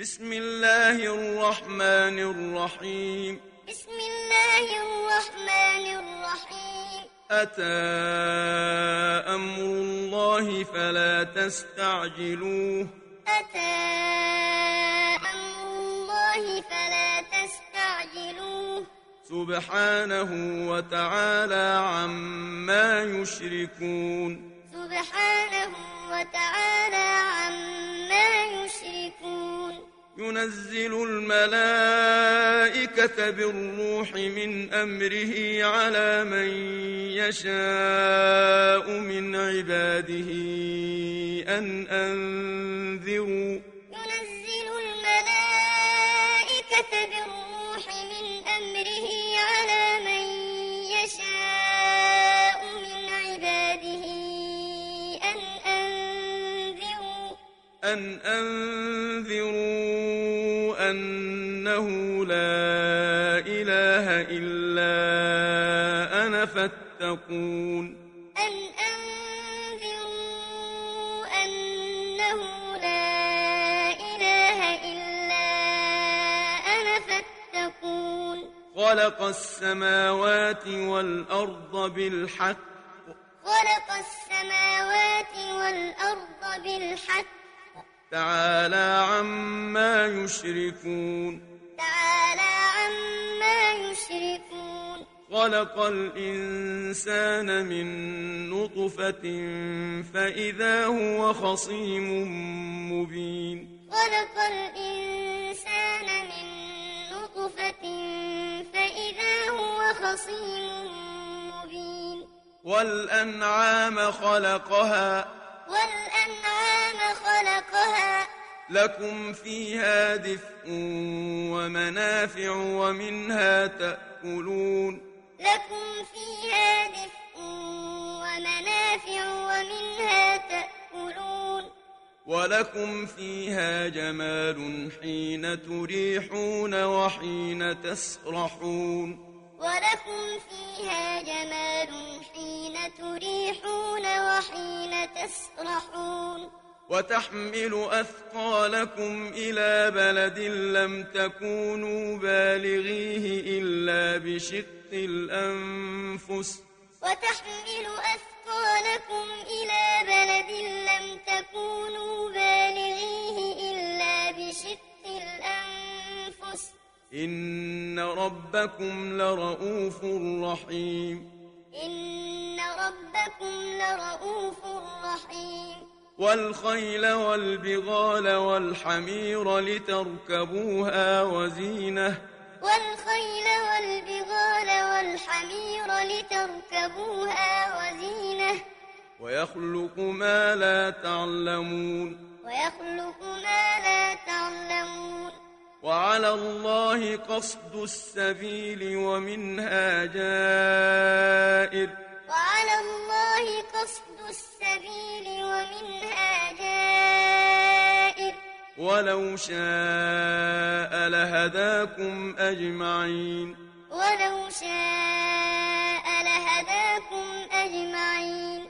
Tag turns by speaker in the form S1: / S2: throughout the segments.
S1: بسم الله الرحمن الرحيم.
S2: بسم الله الرحمن الرحيم.
S1: أتى أمر الله فلا تستعجلوه.
S2: أتى أمر الله فلا تستعجلوه.
S1: سبحانه وتعالى عما يشركون. ينزل الملائكة بالروح من أمره على من يشاء من عباده أن أنذروا.
S2: ينزل الملائكة بالروح من أمره على من يشاء من عباده أن أنذروا.
S1: أن أنذروا. أنه لا إله إلا أنا فاتقون.
S2: أن أنذروا أنه لا إله إلا أنا فاتقون.
S1: خلق السماوات والأرض بالحق.
S2: خلق السماوات والأرض بالحق.
S1: تعالى عما يشركون.
S2: تعالى عما يشركون.
S1: خلق الإنسان من نطفة فإذا هو خصيم مبين.
S2: خلق الإنسان من نطفة فإذا هو خصيم مبين.
S1: والأنعام خلقها
S2: والأنعام خلقها.
S1: لكم فيها دفء ومنافع ومنها تأكلون.
S2: لكم فيها دفء ومنافع ومنها تأكلون.
S1: ولكم فيها جمال حين تريحون وحين تسرحون.
S2: ولكم فيها جمال تريحون وحين تسرحون.
S1: وتحمل أثقالكم إلى بلد لم تكونوا بالغيه إلا بشق الأنفس.
S2: وتحمل أثقالكم إلى بلد لم تكونوا بالغيه إلا بشق الأنفس.
S1: إن ربكم لرؤوف رحيم.
S2: إن ربكم لرؤوف رحيم.
S1: والخيل والبغال والحمير لتركبوها وزينة.
S2: والخيل والبغال والحمير لتركبوها وزينة.
S1: ويخلق ما لا تعلمون.
S2: ويخلق ما لا تعلمون.
S1: وعلى الله قصد السبيل ومنها جائر.
S2: وعلى الله قصد السبيل ومنها جائر.
S1: ولو شاء لهداكم أجمعين.
S2: ولو شاء لهداكم أجمعين.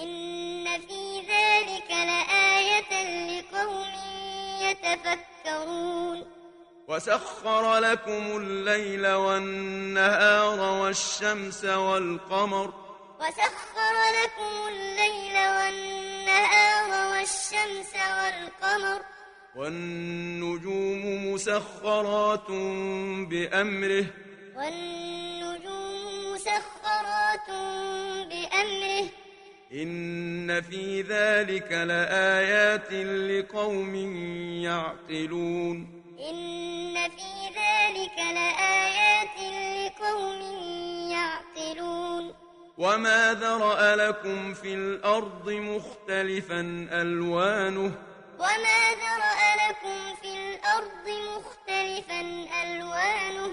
S2: إن في ذلك لآية لقوم يتفكرون
S1: وسخر لكم الليل والنهار والشمس والقمر
S2: وسخر لكم الليل والنهار والشمس والقمر
S1: والنجوم مسخرات بأمره
S2: والنجوم مسخرات بأمره
S1: إن في ذلك لآيات لقوم يعقلون
S2: إن في ذلك لآيات لقوم يعقلون
S1: وما ذرأ لكم في الأرض مختلفا ألوانه
S2: وما ذرأ لكم في الأرض مختلفا ألوانه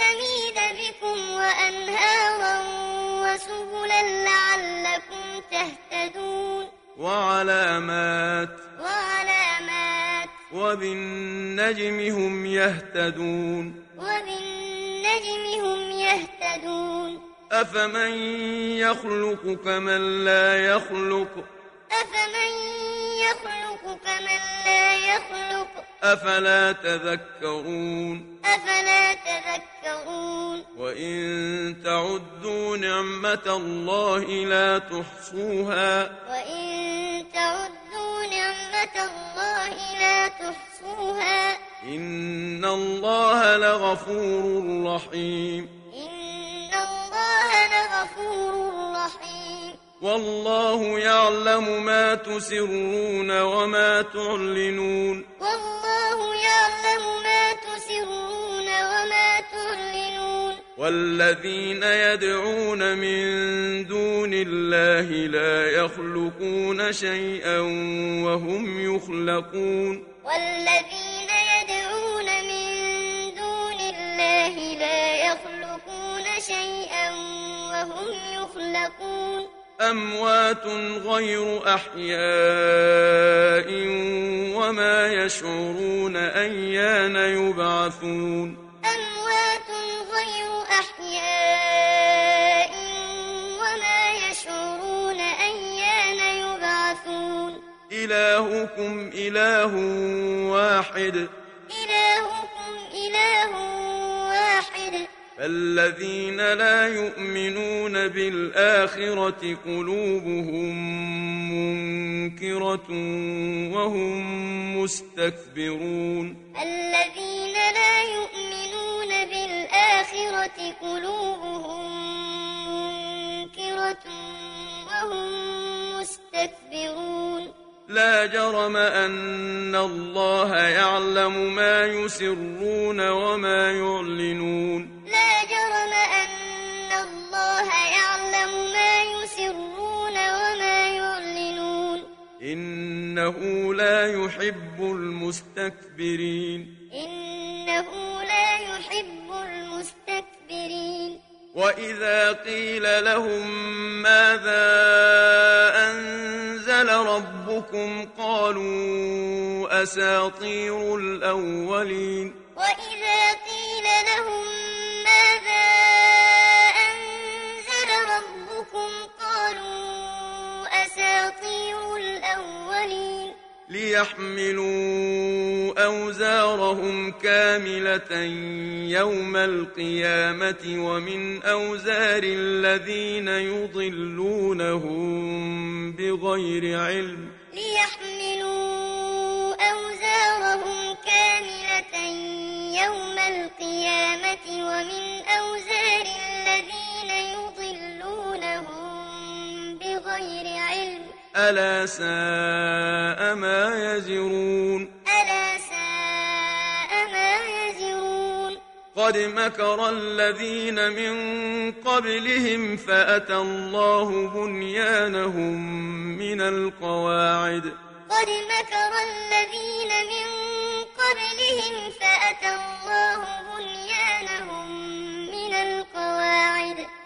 S2: تميد بكم وأنهارا وسبلا لعلكم تهتدون.
S1: وعلامات
S2: وعلامات
S1: وبالنجم هم يهتدون.
S2: وبالنجم هم يهتدون.
S1: أفمن يخلق كمن لا يخلق؟
S2: أفمن يخلق كمن لا يخلق؟
S1: أفلا تذكرون؟
S2: أفلا تذكرون؟
S1: وإن تعدوا نعمة الله لا تحصوها.
S2: وإن تعدوا نعمة الله لا تحصوها.
S1: إن الله لغفور رحيم.
S2: إن الله لغفور رحيم.
S1: والله يعلم ما تسرون وما تعلنون.
S2: والله يعلم ما تسرون وما تعلنون.
S1: والذين يدعون من دون الله لا يخلقون شيئا وهم يخلقون.
S2: والذين يدعون من دون الله لا يخلقون شيئا وهم يخلقون.
S1: أموات غير أحياء وما يشعرون أيان يبعثون.
S2: أموات غير أحياء وما يشعرون أيان يبعثون.
S1: إلهكم إله واحد.
S2: واحد
S1: فالذين لا يؤمنون بالآخرة قلوبهم منكرة وهم مستكبرون.
S2: الذين لا يؤمنون بالآخرة قلوبهم منكرة وهم مستكبرون.
S1: لا جرم أن الله يعلم ما يسرون وما يعلنون. إنه لا يحب المستكبرين.
S2: إنه لا يحب المستكبرين.
S1: وإذا قيل لهم ماذا أنزل ربكم قالوا أساطير الأولين.
S2: وإذا قيل لهم الأولين.
S1: ليحملوا أوزارهم كاملة يوم القيامة ومن أوزار الذين يضلونهم بغير علم.
S2: ليحملوا أوزارهم كاملة يوم القيامة ومن أوزار الذين يضلونهم بغير علم.
S1: ألا ساء ما يزرون.
S2: ألا ساء ما يزرون.
S1: قد مكر الذين من قبلهم فأتى الله بنيانهم من القواعد.
S2: قد مكر الذين من قبلهم فأتى الله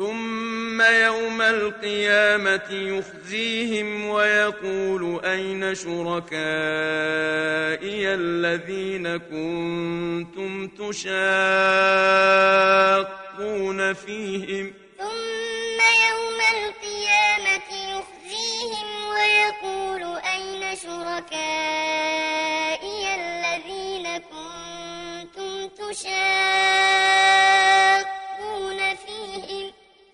S1: ثم يوم القيامة يخزيهم ويقول أين شركائي الذين كنتم تشاقون فيهم؟
S2: ثم يوم القيامة يخزيهم ويقول أين شركائي الذين كنتم تشاقون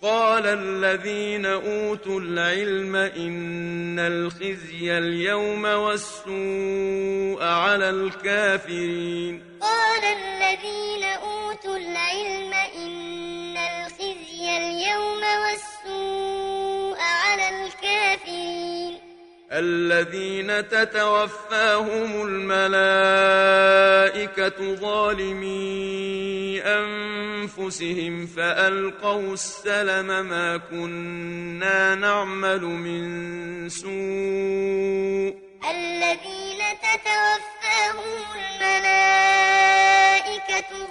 S1: قال الذين أوتوا العلم إن الخزي اليوم والسوء على الكافرين.
S2: قال الذين أوتوا العلم إن الخزي اليوم والسوء
S1: الذين تتوفاهم الملائكة ظالمي أنفسهم فألقوا السلم ما كنا نعمل من سوء
S2: الذين تتوفاهم الملائكة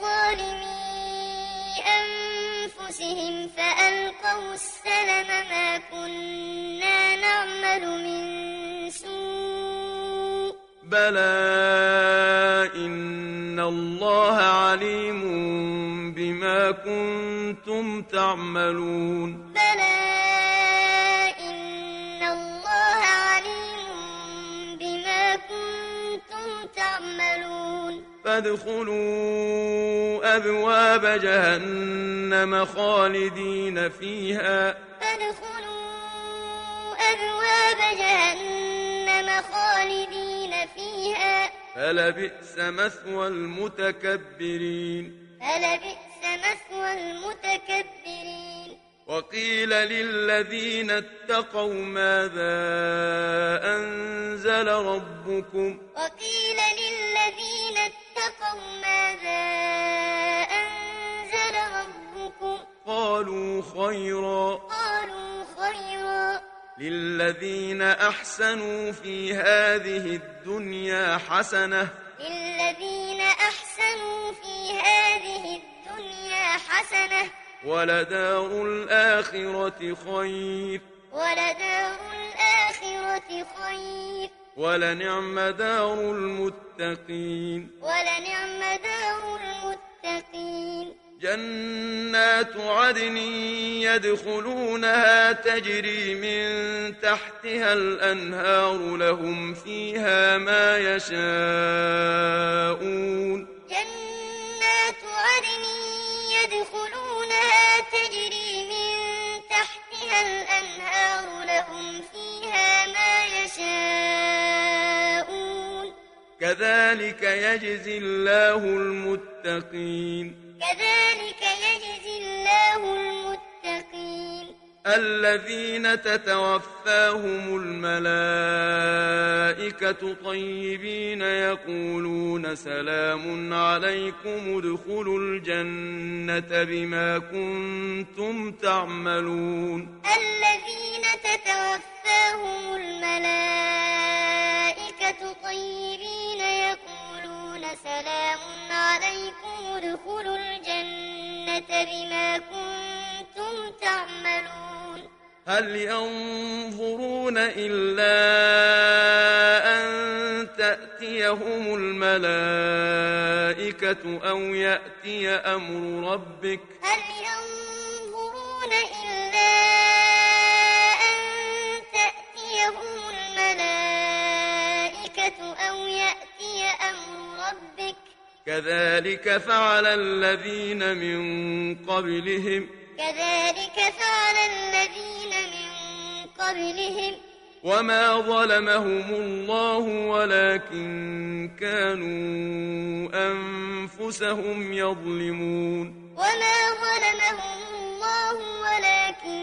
S2: ظالمي أنفسهم فألقوا السلم ما كنا نعمل من سوء.
S1: بلى إن الله عليم بما كنتم تعملون.
S2: بلى
S1: فادخلوا أبواب جهنم خالدين فيها.
S2: فادخلوا أبواب جهنم خالدين فيها.
S1: فلبئس مثوى المتكبرين.
S2: فلبئس مثوى المتكبرين.
S1: وقيل للذين اتقوا ماذا أنزل ربكم؟
S2: وقيل للذين اتقوا ماذا أنزل ربكم
S1: قالوا خيرا
S2: قالوا خيرا
S1: للذين أحسنوا في هذه الدنيا حسنة
S2: للذين أحسنوا في هذه الدنيا حسنة
S1: ولدار الآخرة خير
S2: ولدار الآخرة خير
S1: ولنعم دار المتقين.
S2: ولنعم دار المتقين.
S1: جنات عدن يدخلونها تجري من تحتها الأنهار لهم فيها ما يشاءون.
S2: جنات عدن يدخلونها تجري من تحتها الأنهار لهم فيها ما يشاءون.
S1: كذلك يجزي الله المتقين.
S2: كذلك يجزي الله المتقين.
S1: الذين تتوفاهم الملائكة طيبين يقولون سلام عليكم ادخلوا الجنة بما كنتم تعملون.
S2: الذين تتوفاهم بما كنتم تعملون.
S1: هل ينظرون إلا أن تأتيهم الملائكة أو يأتي أمر ربك؟
S2: هل
S1: كذلك فعل الذين من قبلهم.
S2: كذلك فعل الذين من قبلهم.
S1: وما ظلمهم الله ولكن كانوا أنفسهم يظلمون.
S2: وما ظلمهم الله ولكن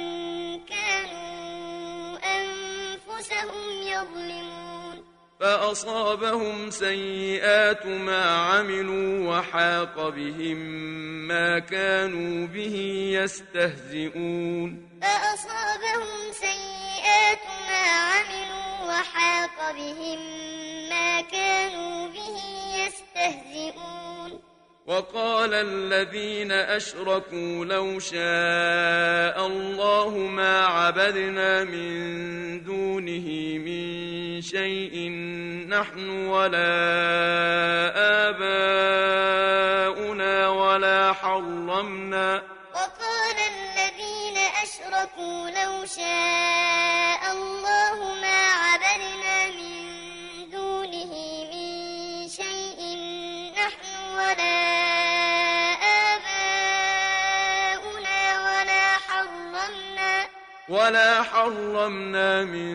S2: كانوا أنفسهم يظلمون.
S1: فأصابهم سيئات ما عملوا وحاق بهم ما كانوا به يستهزئون.
S2: فأصابهم سيئات ما عملوا وحاق بهم ما كانوا به يستهزئون.
S1: وقال الذين أشركوا لو شاء الله ما عبدنا من دونه من شيء نحن ولا آباؤنا ولا حرمنا.
S2: وقال الذين أشركوا لو شاء الله ما عبدنا ولا آباؤنا ولا حرمنا
S1: ولا حرمنا من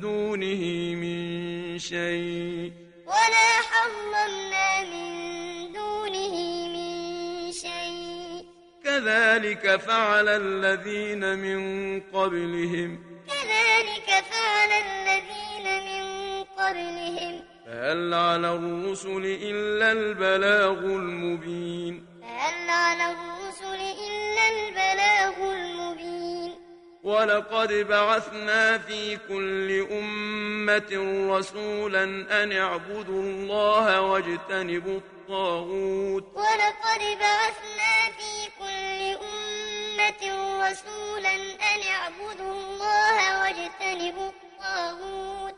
S1: دونه من شيء.
S2: ولا حرمنا من دونه من شيء.
S1: كذلك فعل الذين من قبلهم.
S2: كذلك فعل الذين من قبلهم.
S1: فهل على الرسل إلا البلاغ المبين؟
S2: فهل على الرسل إلا البلاغ المبين؟
S1: ولقد بعثنا في كل أمة رسولا أن اعبدوا الله واجتنبوا الطاغوت.
S2: ولقد بعثنا في كل أمة رسولا أن اعبدوا الله واجتنبوا الطاغوت.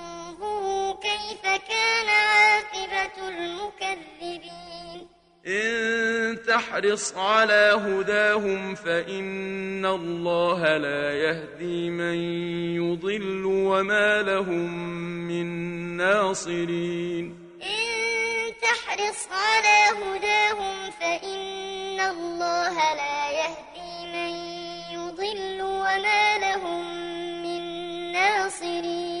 S2: كيف كان عاقبة المكذبين؟
S1: إن تحرص على هداهم فإن الله لا يهدي من يضل وما لهم من ناصرين.
S2: إن تحرص على هداهم فإن الله لا يهدي من يضل وما لهم من ناصرين.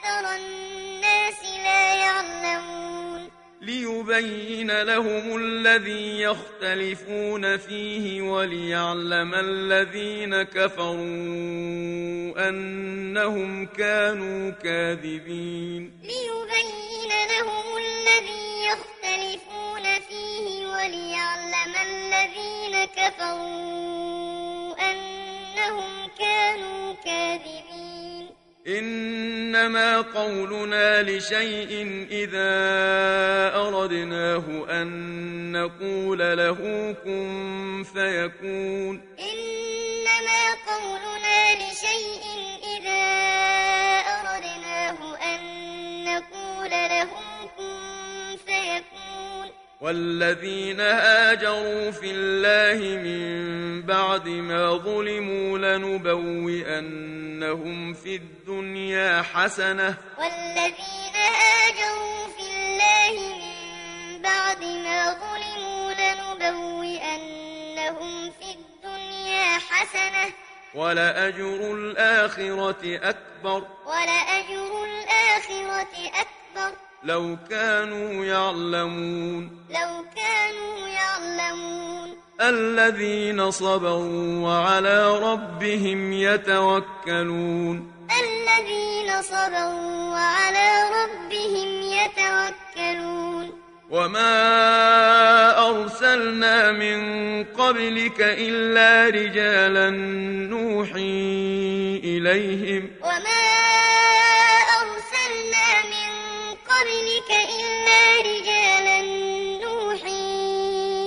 S2: أكثر الناس لا يعلمون.
S1: ليبين لهم الذي يختلفون فيه وليعلم الذين كفروا أنهم كانوا كاذبين.
S2: ليبين لهم الذي يختلفون فيه وليعلم الذين كفروا أنهم كانوا كاذبين.
S1: إنما قولنا لشيء إذا أردناه أن نقول له كن فيكون.
S2: إنما قولنا لشيء إذا أردناه أن نقول له كن
S1: والذين هاجروا في الله من بعد ما ظلموا لنبوئنهم في الدنيا حسنة.
S2: والذين هاجروا في الله من بعد ما ظلموا لنبوئنهم في الدنيا حسنة.
S1: ولأجر الآخرة أكبر.
S2: ولأجر الآخرة أكبر.
S1: لو كانوا يعلمون
S2: لو كانوا يعلمون
S1: الذين صبروا وعلى ربهم يتوكلون
S2: الذين صبروا وعلى ربهم يتوكلون
S1: وما أرسلنا من قبلك إلا رجالا نوحي إليهم
S2: وما قبلك إلا رجالا نوحي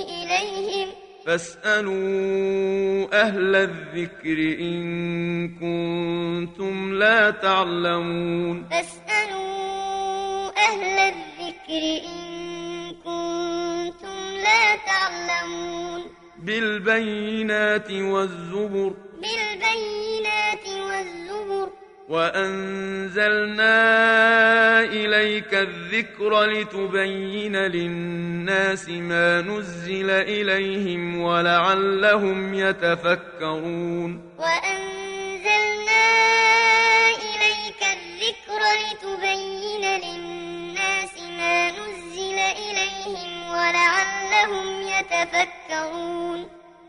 S2: إليهم.
S1: فاسألوا أهل الذكر إن كنتم لا تعلمون.
S2: فاسألوا أهل الذكر إن كنتم لا تعلمون.
S1: بالبينات والزبر.
S2: بالبينات والزبر.
S1: وأنزلنا إليك الذكر لتبين للناس ما نزل إليهم ولعلهم يتفكرون
S2: وأنزلنا إليك الذكر لتبين للناس ما نزل إليهم ولعلهم يتفكرون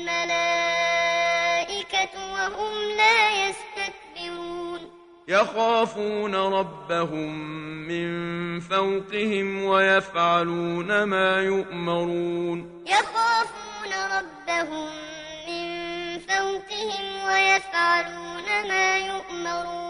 S2: والملائكة وهم لا يستكبرون.
S1: يخافون ربهم من فوقهم ويفعلون ما يؤمرون.
S2: يخافون ربهم من فوقهم ويفعلون ما يؤمرون.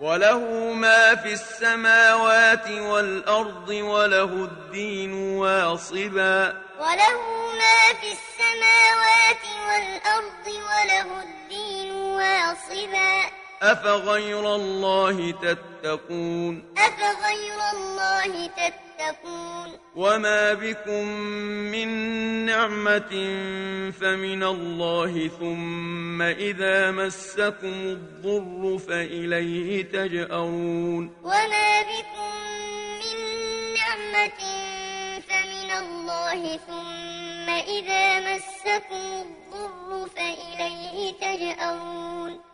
S1: وله ما في السماوات والأرض وله الدين واصبا
S2: وله ما في السماوات والأرض وله الدين واصبا
S1: أفغير الله تتقون
S2: أفغير الله تتقون
S1: وما بكم من نعمة فمن الله ثم إذا مسكم الضر فإليه تجأرون.
S2: وما بكم من نعمة فمن الله ثم إذا مسكم الضر فإليه تجأرون.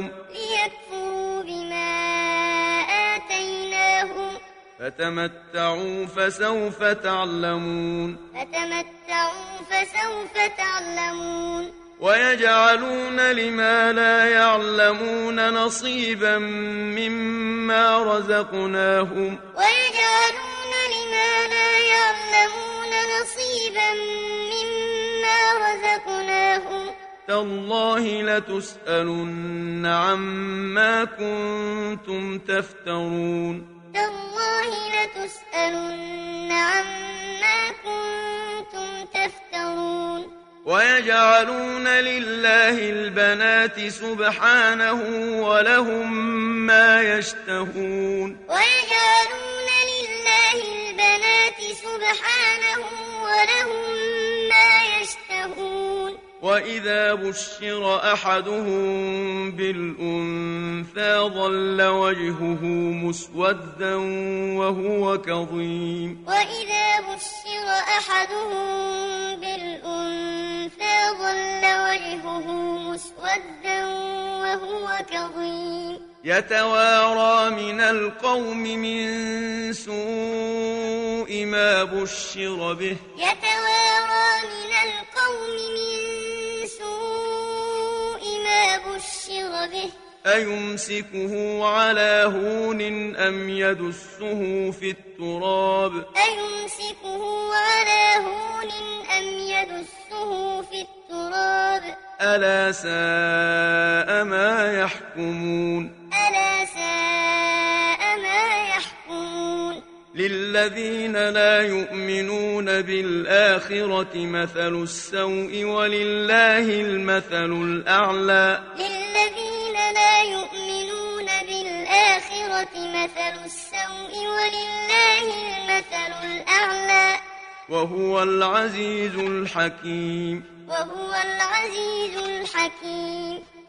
S1: فتمتعوا فسوف تعلمون.
S2: فتمتعوا فسوف تعلمون.
S1: ويجعلون لما لا يعلمون نصيبا مما رزقناهم.
S2: ويجعلون لما لا يعلمون نصيبا مما رزقناهم.
S1: تالله لتسألن عما كنتم تفترون.
S2: تالله لتسألن عما كنتم تفترون.
S1: ويجعلون لله البنات سبحانه ولهم ما يشتهون.
S2: ويجعلون لله البنات سبحانه ولهم ما يشتهون.
S1: وإذا بشر أحدهم بالأنثى ظل وجهه مسودا وهو كظيم
S2: وإذا بشر أحدهم بالأنثى ظل وجهه مسودا وهو كظيم
S1: يتوارى من القوم من سوء ما بشر به
S2: يتوارى من القوم من بشر به.
S1: أيمسكه على هون أم يدسه في التراب؟
S2: أيمسكه على هون أم يدسه في التراب؟
S1: ألا ساء ما يحكمون؟
S2: ألا ساء ما يحكمون.
S1: للذين لا يؤمنون بالآخرة مثل السوء ولله المثل الأعلى.
S2: للذين لا يؤمنون بالآخرة مثل السوء ولله المثل الأعلى.
S1: وهو العزيز الحكيم.
S2: وهو العزيز الحكيم.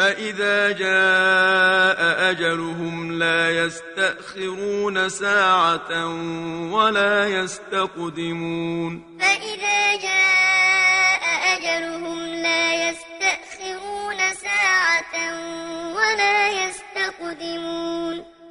S1: فإذا جاء أجلهم لا يستأخرون ساعة ولا يستقدمون.
S2: فإذا جاء أجلهم لا يستأخرون ساعة ولا يستقدمون.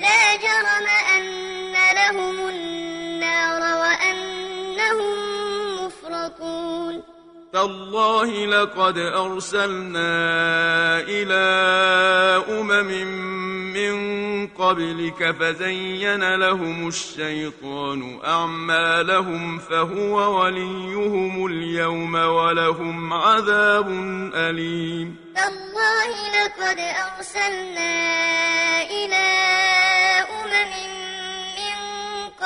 S2: لا جرم أن لهم النار وأنهم مفرطون
S1: تالله لقد أرسلنا إلى أمم من قبلك فزين لهم الشيطان أعمالهم فهو وليهم اليوم ولهم عذاب أليم.
S2: تالله لقد أرسلنا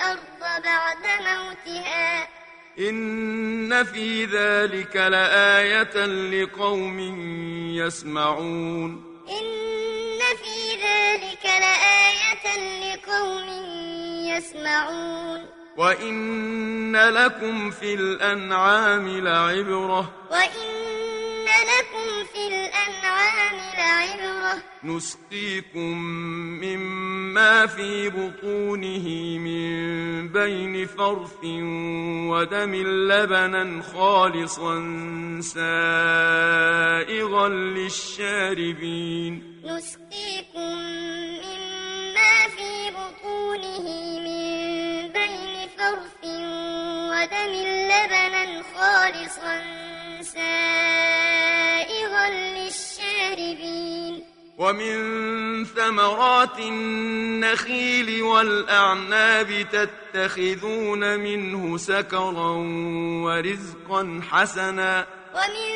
S2: الأرض بعد موتها.
S1: إن في ذلك لآية لقوم يسمعون.
S2: إن في ذلك لآية لقوم يسمعون.
S1: وإن لكم في الأنعام لعبرة.
S2: وإن لكم في الأنعام لعبرة
S1: نسقيكم مما في بطونه من بين فرث ودم لبنا خالصا سائغا للشاربين.
S2: نسقيكم مما في بطونه من فرث ودم لبنا خالصا سائغا للشاربين.
S1: ومن ثمرات النخيل والأعناب تتخذون منه سكرا ورزقا حسنا.
S2: ومن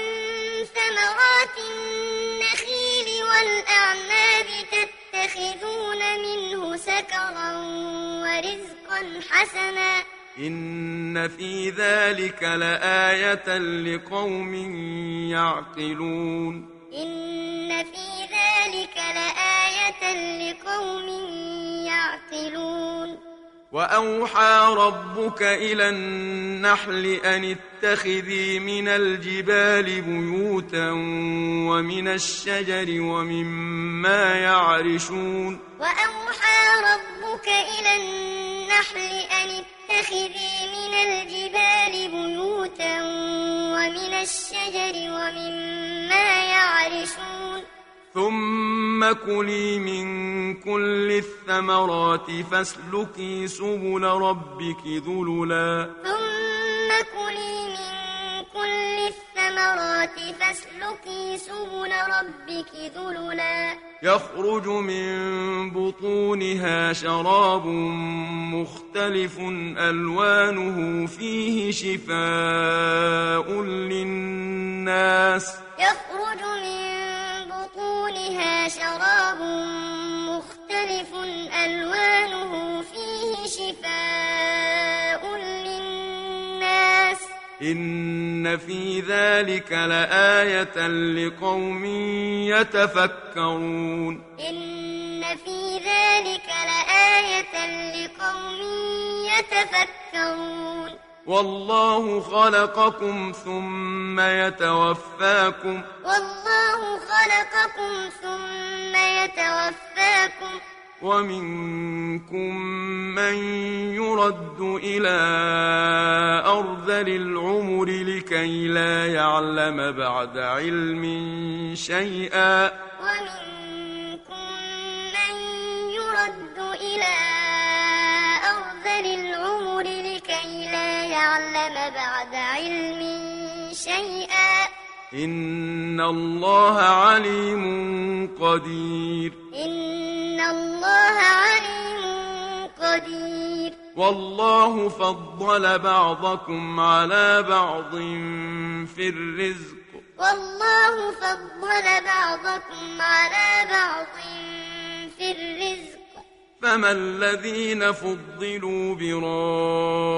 S2: ثمرات النخيل والأعناب تتخذون منه سكرا ورزقا حسنا.
S1: إن في ذلك لآية لقوم يعقلون.
S2: إن في ذلك لآية لقوم يعقلون.
S1: وأوحى ربك إلى النحل أن اتخذي من الجبال بيوتا ومن الشجر ومما يعرشون.
S2: وأوحى ربك إلى النحل أن اتخذي من الجبال بيوتا ومن الشجر ومما يعرشون.
S1: ثم كلي من كل الثمرات فاسلكي سبل ربك ذللا.
S2: ثم كلي من كل الثمرات فاسلكي سبل ربك ذللا.
S1: يخرج من بطونها شراب مختلف ألوانه فيه شفاء للناس.
S2: يخرج من بطونها شراب مختلف ألوانه فيه شفاء للناس.
S1: إن في ذلك لآية لقوم يتفكرون.
S2: إن في ذلك لآية لقوم يتفكرون.
S1: والله خلقكم ثم يتوفاكم.
S2: والله خلقكم ثم يتوفاكم.
S1: ومنكم من يرد إلى أرذل العمر لكي لا يعلم بعد علم شيئا.
S2: ومنكم
S1: إن الله عليم قدير.
S2: إن الله عليم قدير.
S1: والله فضل بعضكم على بعض في الرزق.
S2: والله فضل بعضكم على بعض في الرزق.
S1: فما الذين فضلوا براد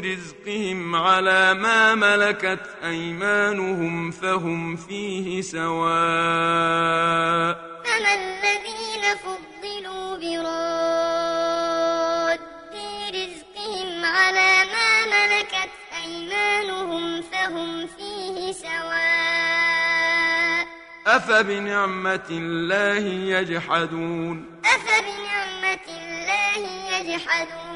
S1: رزقهم على ما ملكت أيمانهم فهم فيه سواء
S2: فما الذين فضلوا براد رزقهم على ما ملكت أيمانهم فهم فيه سواء
S1: أفبنعمة الله يجحدون
S2: أفبنعمة الله يجحدون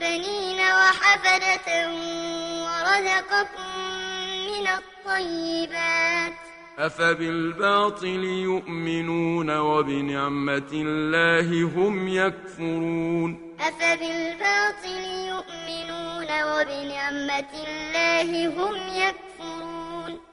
S2: بنين وحفدة ورزقكم من الطيبات.
S1: أفبالباطل يؤمنون وبنعمة الله هم يكفرون.
S2: أفبالباطل يؤمنون وبنعمة الله هم يكفرون.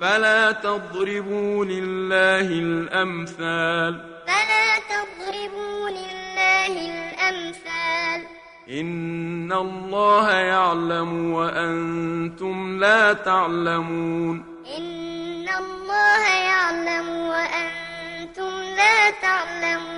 S1: فلا تضربوا لله الأمثال.
S2: فلا تضربوا لله الأمثال.
S1: إن الله يعلم وأنتم لا تعلمون.
S2: إن الله يعلم وأنتم لا تعلمون.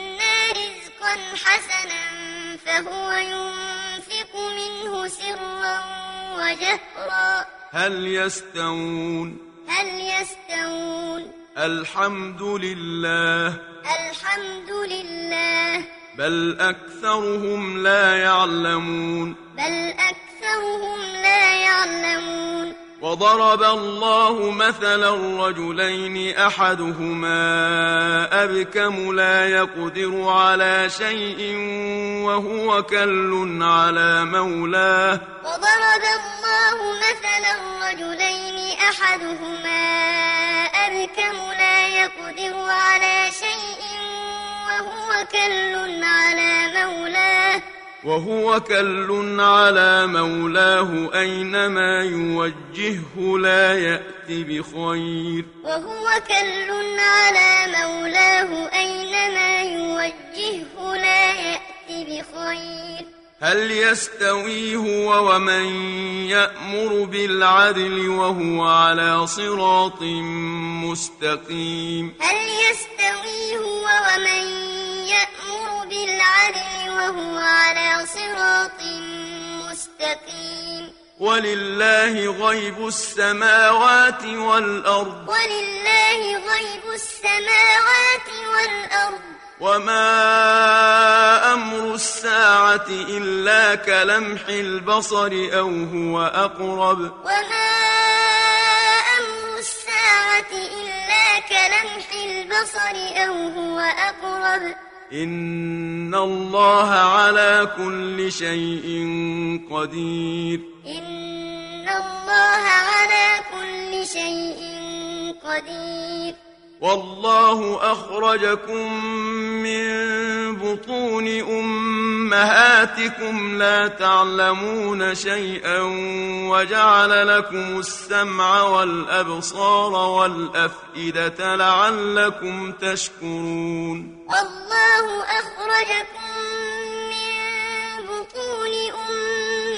S2: رزقا حسنا فهو ينفق منه سرا وجهرا.
S1: هل يستوون؟
S2: هل يستوون؟
S1: الحمد لله.
S2: الحمد لله.
S1: بل أكثرهم لا يعلمون.
S2: بل أكثرهم لا يعلمون.
S1: وضرب الله مثلا رجلين أحدهما أبكم لا يقدر على شيء وهو كل على مولاه.
S2: وضرب الله مثلا رجلين أحدهما أبكم لا يقدر على شيء وهو كل على مولاه.
S1: وهو كل على مولاه أينما يوجهه لا يأت بخير.
S2: وهو كل على مولاه أينما يوجهه لا يأت بخير.
S1: هل يستوي هو ومن يأمر بالعدل وهو على صراط مستقيم؟
S2: هل يستوي هو ومن يأمر بالعدل وهو على صراط مستقيم.
S1: ولله غيب السماوات والأرض.
S2: ولله غيب السماوات والأرض.
S1: وما أمر الساعة إلا كلمح البصر أو هو أقرب.
S2: وما أمر الساعة إلا كلمح البصر أو هو أقرب.
S1: إن الله على كل شيء قدير
S2: إن الله على كل شيء قدير
S1: والله أخرجكم من بطون أمهاتكم لا تعلمون شيئا وجعل لكم السمع والأبصار والأفئدة لعلكم تشكرون
S2: والله أخرجكم من بطون أمهاتكم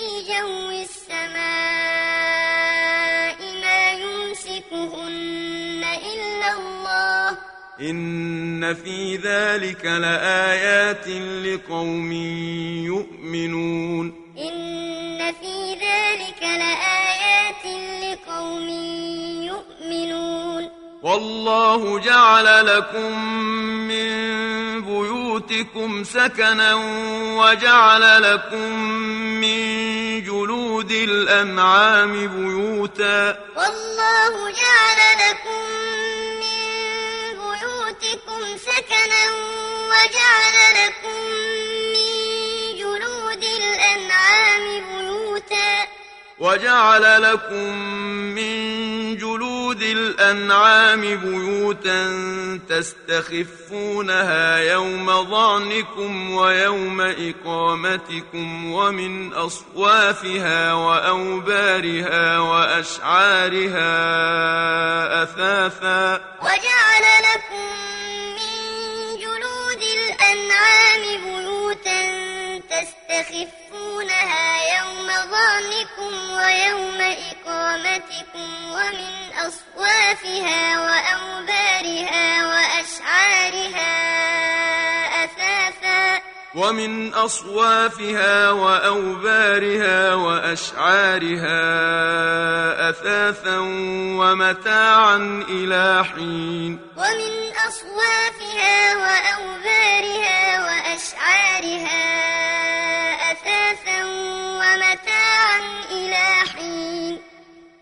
S2: في جو السماء ما يمسكهن إلا الله.
S1: إن في ذلك لآيات لقوم يؤمنون.
S2: إن في ذلك لآيات لقوم يؤمنون.
S1: والله جعل لكم من بيوتكم سكنا وجعل لكم من جلود الأنعام بيوتا
S2: والله جعل لكم من بيوتكم سكنا وجعل لكم من جلود الأنعام بيوتا
S1: وجعل لكم من جلود الأنعام بيوتا تستخفونها يوم ظعنكم ويوم إقامتكم ومن أصوافها وأوبارها وأشعارها أثاثا
S2: وجعل لكم من جلود الأنعام بيوتا تستخفونها ظعنكم ويوم إقامتكم ومن أصوافها وأوبارها وأشعارها
S1: ومن أصوافها وأوبارها وأشعارها أثاثا ومتاعا إلى حين.
S2: ومن أصوافها وأوبارها وأشعارها أثاثا ومتاعا إلى حين.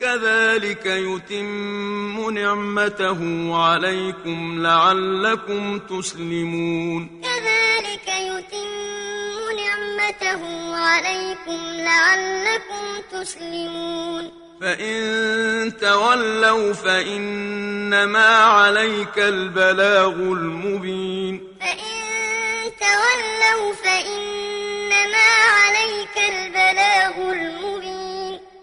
S1: كذلك يتم نعمته عليكم لعلكم تسلمون.
S2: كذلك يتم نعمته عليكم لعلكم تسلمون.
S1: فإن تولوا فإنما عليك البلاغ المبين.
S2: فإن تولوا فإنما عليك البلاغ المبين.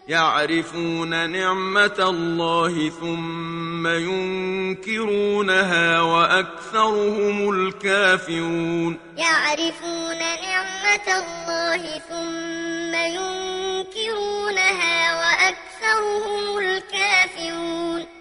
S1: يعرفون نعمة الله ثم ينكرونها وأكثرهم الكافرون.
S2: يعرفون نعمة الله ثم ينكرونها وأكثرهم الكافرون.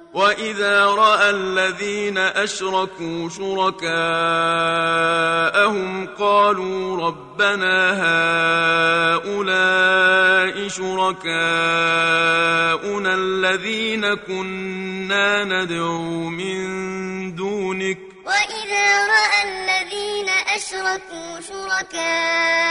S1: وإذا رأى الذين أشركوا شركاءهم قالوا ربنا هؤلاء شركاؤنا الذين كنا ندعو من دونك
S2: وإذا رأى الذين أشركوا شركاءهم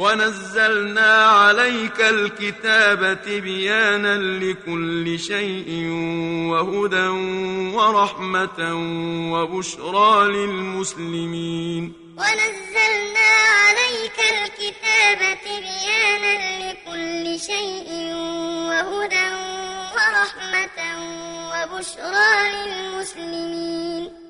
S1: ونزلنا عليك الكتاب تبيانا لكل شيء وهدى ورحمة وبشرى للمسلمين.
S2: ونزلنا عليك الكتاب تبيانا لكل شيء وهدى ورحمة وبشرى للمسلمين.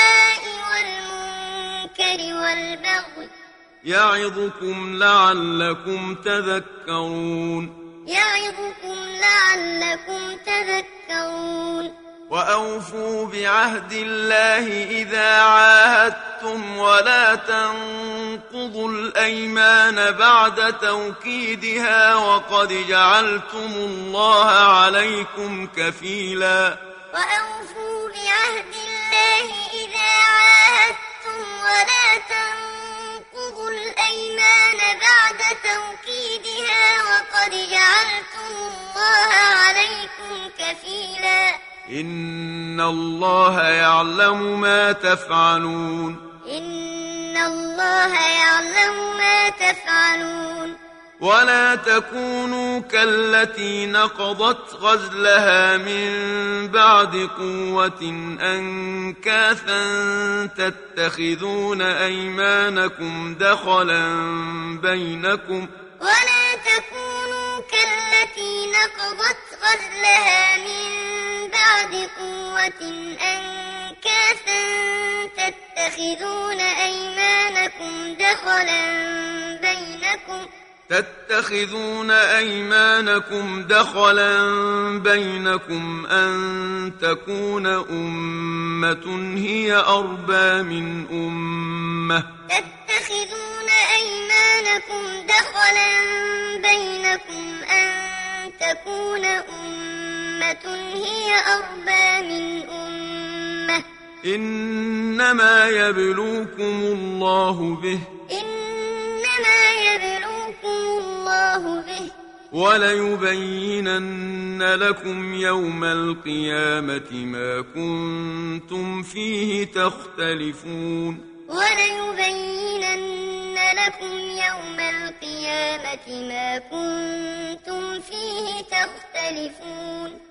S2: والبغي
S1: يعظكم لعلكم تذكرون.
S2: يعظكم لعلكم تذكرون.
S1: وأوفوا بعهد الله إذا عاهدتم ولا تنقضوا الأيمان بعد توكيدها وقد جعلتم الله عليكم كفيلا.
S2: وأوفوا بعهد الله إذا عاهدتم ولا تنقضوا الأيمان بعد توكيدها وقد جعلتم الله عليكم كفيلا.
S1: إن الله يعلم ما تفعلون.
S2: إن الله يعلم ما تفعلون.
S1: ولا تكونوا كالتي نقضت غزلها من بعد قوة أنكاثا تتخذون أيمانكم دخلا بينكم
S2: ولا تكونوا كالتي نقضت غزلها من بعد قوة أنكاثا تتخذون أيمانكم دخلا بينكم
S1: تتخذون أيمانكم دخلا بينكم أن تكون أمة هي أربى من أمة.
S2: تتخذون أيمانكم دخلا بينكم أن تكون أمة هي أربى من أمة.
S1: إنما يبلوكم الله به.
S2: الله به.
S1: وليبينن لكم يوم القيامة ما كنتم فيه تختلفون.
S2: وليبينن لكم يوم القيامة ما كنتم فيه تختلفون.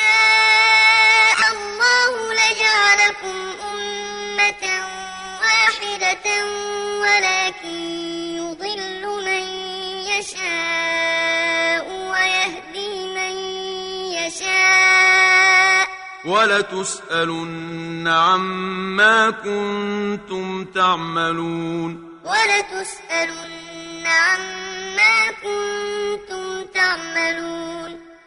S1: ولتسألن عما كنتم تعملون.
S2: ولتسألن عما كنتم تعملون.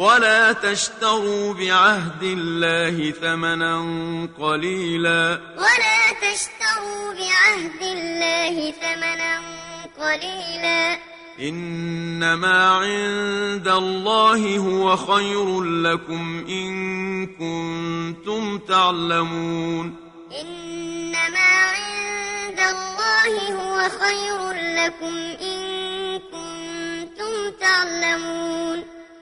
S1: ولا تشتروا بعهد الله ثمنا قليلا.
S2: ولا تشتروا بعهد الله ثمنا قليلا.
S1: إنما عند الله هو خير لكم إن كنتم تعلمون.
S2: إنما عند الله هو خير لكم إن كنتم تعلمون.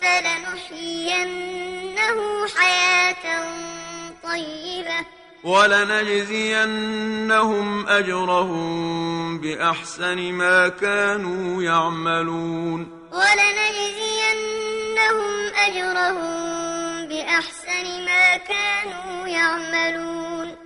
S2: فلنحيينه حياة طيبة.
S1: ولنجزينهم أجرهم بأحسن ما كانوا يعملون.
S2: ولنجزينهم أجرهم بأحسن ما كانوا يعملون.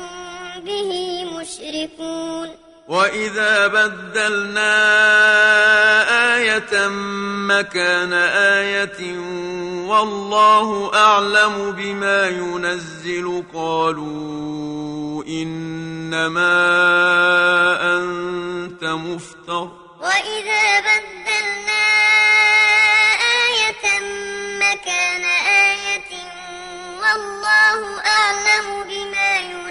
S2: به مشركون.
S1: وإذا بدلنا آية مكان آية والله أعلم بما ينزل قالوا إنما أنت مفتر.
S2: وإذا بدلنا آية مكان آية والله أعلم بما ينزل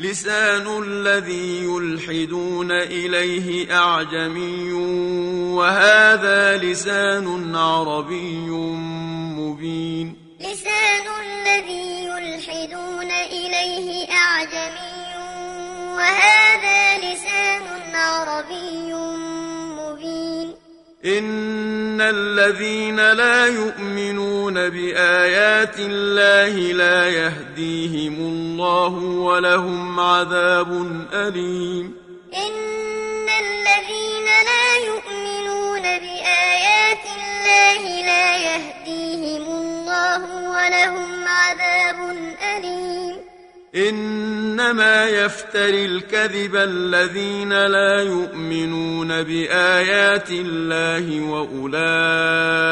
S1: لسان الذي يلحدون إليه أعجمي وهذا لسان عربي مبين.
S2: لسان الذي يلحدون إليه أعجمي وهذا لسان عربي
S1: إن الذين لا يؤمنون بآيات الله لا يهديهم الله ولهم عذاب أليم
S2: إن الذين لا يؤمنون بآيات الله لا يهديهم الله ولهم عذاب أليم
S1: إنما يفتري الكذب الذين لا يؤمنون بآيات الله وأولئك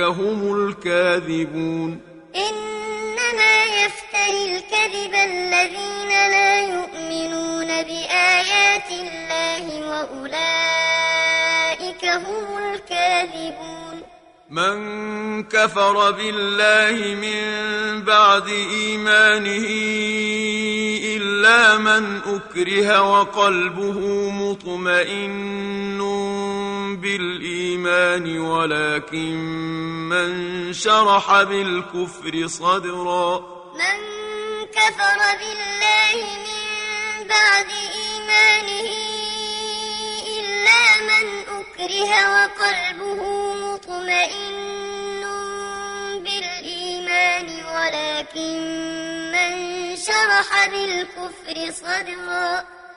S1: هم الكاذبون.
S2: إنما يفتري الكذب الذين لا يؤمنون بآيات الله وأولئك هم الكاذبون.
S1: من كفر بالله من بعد إيمانه إلا من أكره وقلبه مطمئن بالإيمان ولكن من شرح بالكفر صدرا.
S2: من كفر بالله من بعد إيمانه إلا من أكره وقلبه مطمئن بالإيمان ولكن من شرح بالكفر صدرا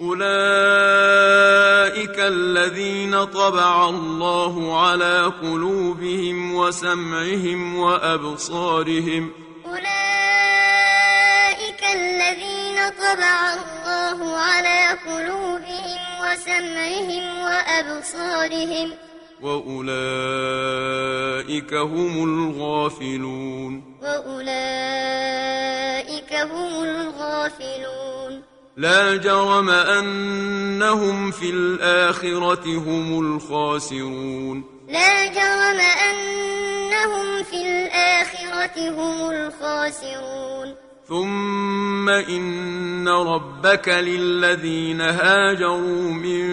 S1: أولئك الذين طبع الله على قلوبهم وسمعهم وأبصارهم
S2: أولئك الذين طبع الله على قلوبهم وسمعهم وأبصارهم
S1: وأولئك هم الغافلون
S2: وأولئك هم الغافلون
S1: لا جرم أنهم في الآخرة هم الخاسرون.
S2: لا جرم أنهم في الآخرة هم الخاسرون.
S1: ثم إن ربك للذين هاجروا من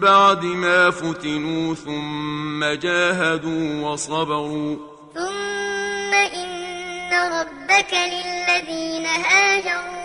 S1: بعد ما فتنوا ثم جاهدوا وصبروا.
S2: ثم إن ربك للذين هاجروا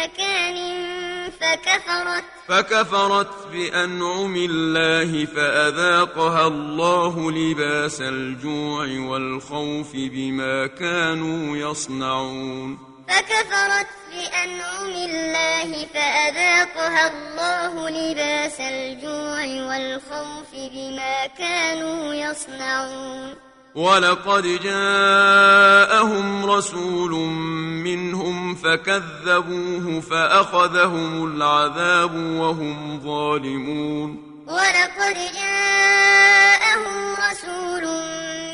S2: مكان فكفرت.
S1: فكفرت بأنعم الله فأذاقها الله لباس الجوع والخوف بما كانوا يصنعون.
S2: فكفرت بأنعم الله فأذاقها الله لباس الجوع والخوف بما كانوا يصنعون.
S1: ولقد جاءهم رسول منهم فكذبوه فأخذهم العذاب وهم ظالمون.
S2: ولقد جاءهم رسول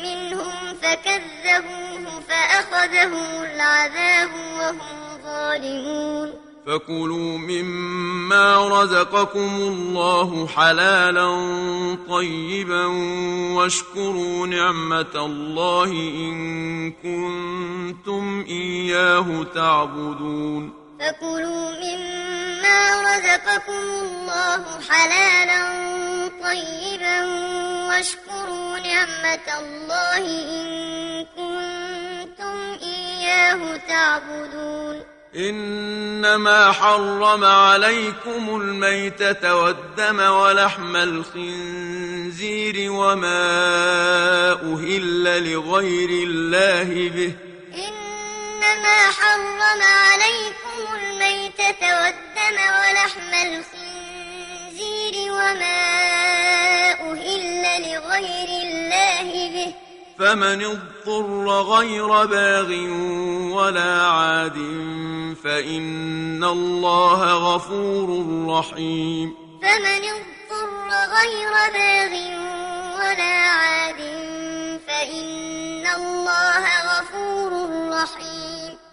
S2: منهم فكذبوه فأخذهم العذاب وهم ظالمون.
S1: فكلوا مما رزقكم الله حلالا طيبا واشكروا نعمة الله إن كنتم إياه تعبدون.
S2: فكلوا مما رزقكم الله حلالا طيبا واشكروا نعمة الله إن كنتم إياه تعبدون.
S1: إنما حرم عليكم الميتة والدم ولحم الخنزير وما أهل لغير الله به.
S2: إنما حرم عليكم الميتة والدم ولحم الخنزير وما أهل لغير الله به.
S1: فمن اضطر غير باغ ولا عاد فإن الله غفور رحيم.
S2: فمن اضطر غير باغ ولا عاد فإن الله غفور رحيم.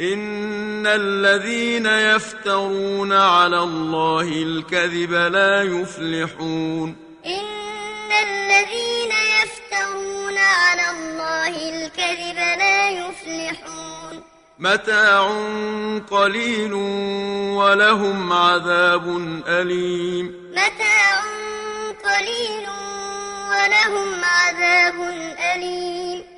S1: إن الذين يفترون على الله الكذب لا يفلحون.
S2: إن الذين يفترون على الله الكذب لا يفلحون.
S1: متاع قليل ولهم عذاب أليم.
S2: متاع قليل ولهم عذاب أليم.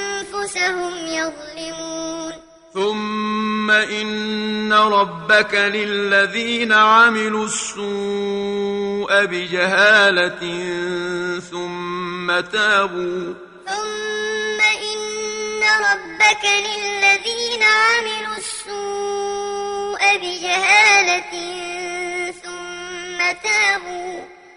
S2: يظلمون.
S1: ثم إن ربك للذين عملوا السوء بجهالة ثم تابوا.
S2: ثم إن ربك للذين عملوا السوء بجهالة ثم تابوا.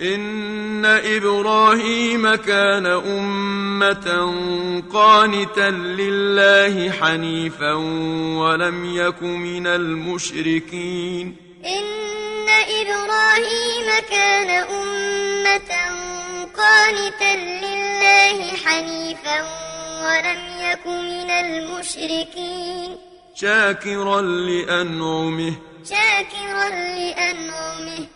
S1: إن إبراهيم كان أمة قانتا لله حنيفا ولم يك من المشركين.
S2: إن إبراهيم كان أمة قانتا لله حنيفا ولم يك من المشركين.
S1: شاكرا لأنعمه.
S2: شاكرا لأنعمه.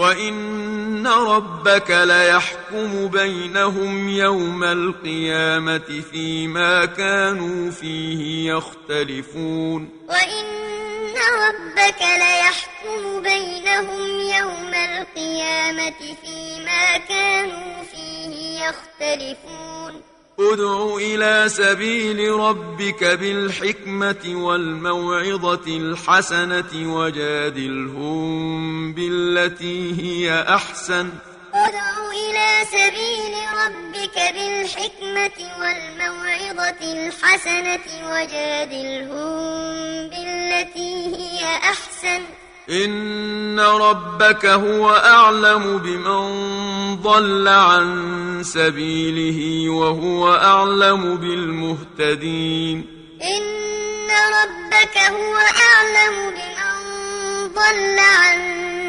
S1: وإن ربك ليحكم بينهم يوم القيامة فيما كانوا فيه يختلفون
S2: وإن ربك ليحكم بينهم يوم القيامة فيما كانوا فيه يختلفون
S1: ادع إلى سبيل ربك بالحكمة والموعظة الحسنة وجادلهم بالتي هي أحسن.
S2: ادع إلى سبيل ربك بالحكمة والموعظة الحسنة وجادلهم بالتي هي أحسن.
S1: إن ربك هو أعلم بمن ضل عن سبيله وهو أعلم بالمهتدين
S2: إن ربك هو أعلم بمن ضل عن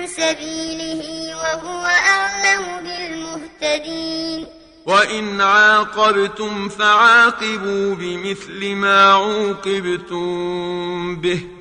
S2: سبيله وهو أعلم بالمهتدين
S1: وإن عاقبتم فعاقبوا بمثل ما عوقبتم به